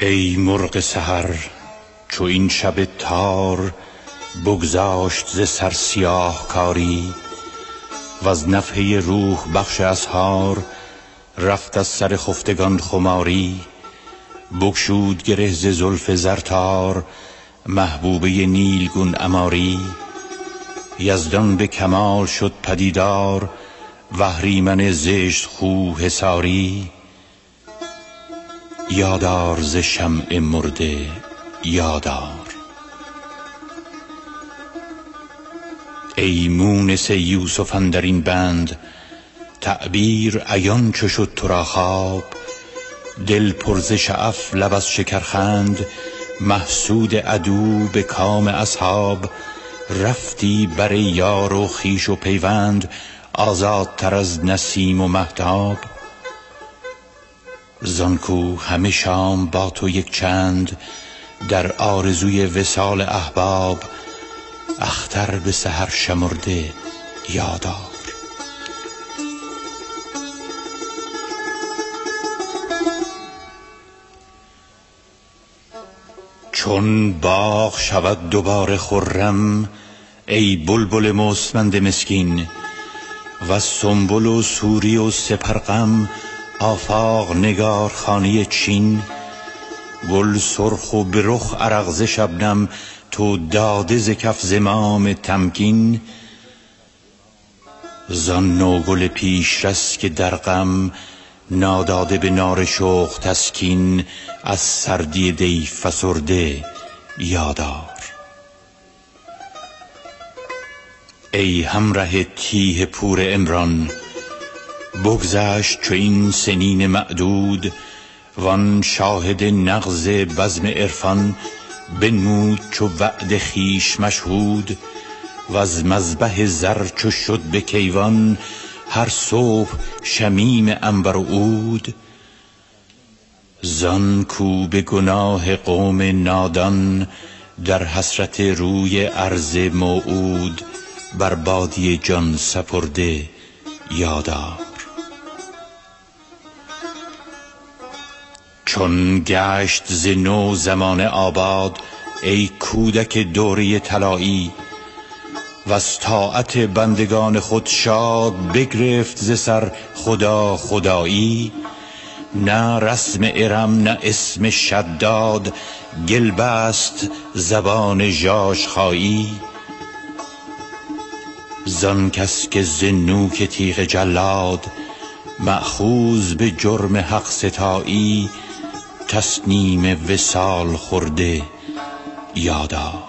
ای مرغ سحر چو این شب تار بگذاشت ز سر سیاه کاری وز نفحه روح بخش اسحار رفت از سر خفتگان خماری. بگشود گره ز زلف زرتار محبوبه نیلگون عماری. یزدان به کمال شد پدیدار وهریمن زشت خو حصاری. یادار ز شمع مرده یادار. ای مونس یوسف اندر این بند تعبیر عیان چو شد تو را خواب. دل پر ز شعف لب از شکرخند محسود عدو به کام اصحاب. رفتی بر یار و خویش و پیوند آزادتر از نسیم و مهتاب. زان کو همه شام با تو یک چند در آرزوی وصال احباب اختر به سحر شمرده یادار چون باغ شود دوباره خرم ای بلبل مستمند مسکین وز سنبل و سوری و سپرغم آفاق نگارخانه چین گل سرخ و به رخ عرق ز شبنم تو داده ز کف زمام تمکین. زان نوگل پیشرس که در غم ناداده به نار شوق تسکین از سردی دی فسرده یادار. ای همره تیه پور عمران بگذشت چو این سنین معدود وان شاهد نغز بزم عرفان بنمود چو وعده خویش مشهود. وز مذبح زر چو شد به کیوان هر صبح شمیم عنبر و عود. زان کو به گناه قوم نادان در حسرت روی ارض موعود. بر بادیه جان سپرده یادار چون گشت ز نو زمانه آباد ای کودک دوره طلایی وز طاعت بندگان خود شاد بگرفت ز سر خدا خدایی. نه رسم ارم نه اسم شداد گل بست زبان ژاژخایی. زان کس که ز نوک تیغ جلاد مأخوذ به جرم حق ستایی تصنیم وصال خورده یادار.